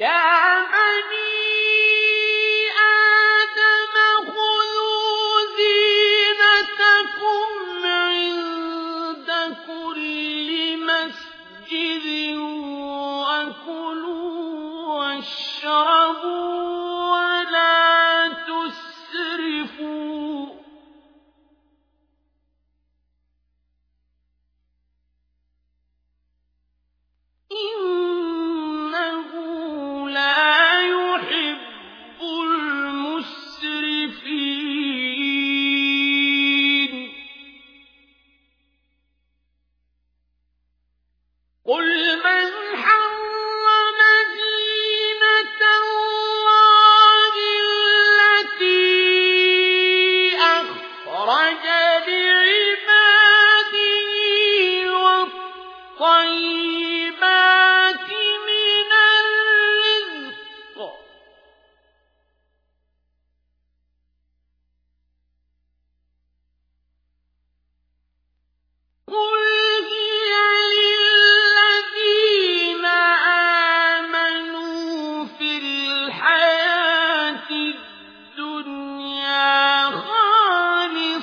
Yeah.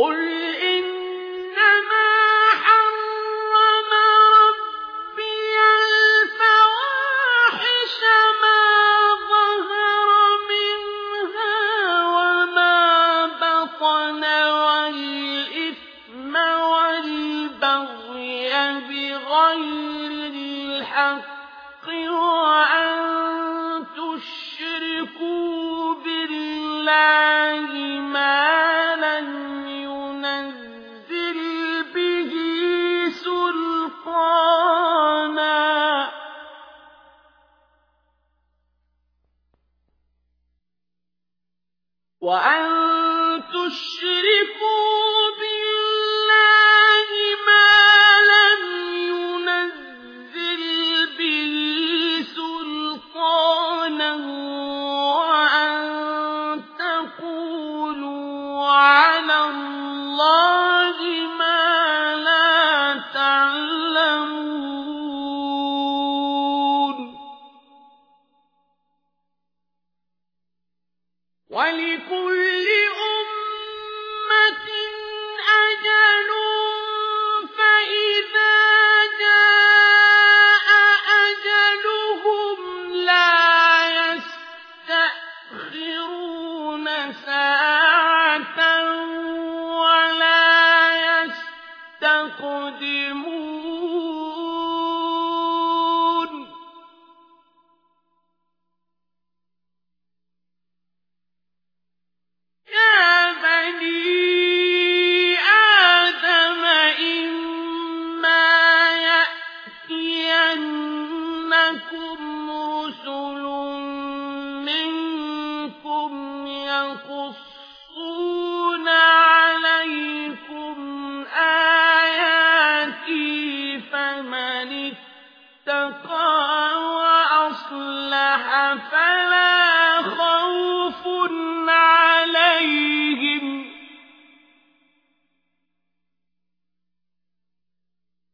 oh وأن تشركوا يقدمون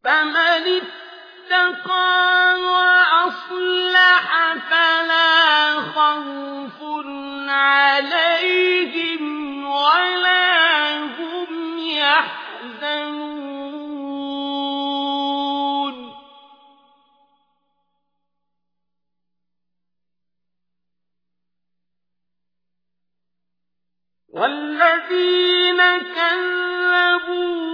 فمن اتقى وأصلح فلا خوف عليهم ولا هم يحزنون. والذين كذبوا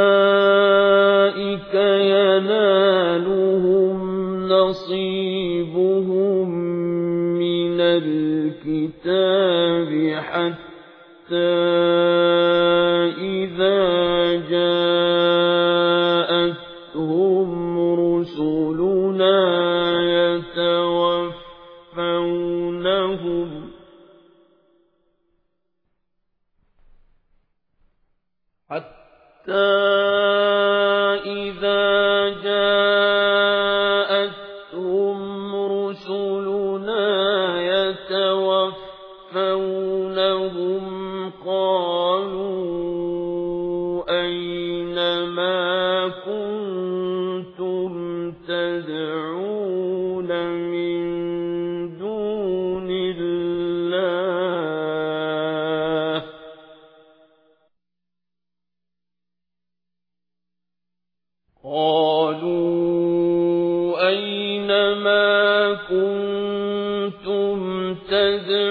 إذا جاءتهم رسلنا يتوفونهم حتى إذا يتوفونهم قالوا أين ما كنتم تدعون من دون الله قالوا أين ما كنتم تدعون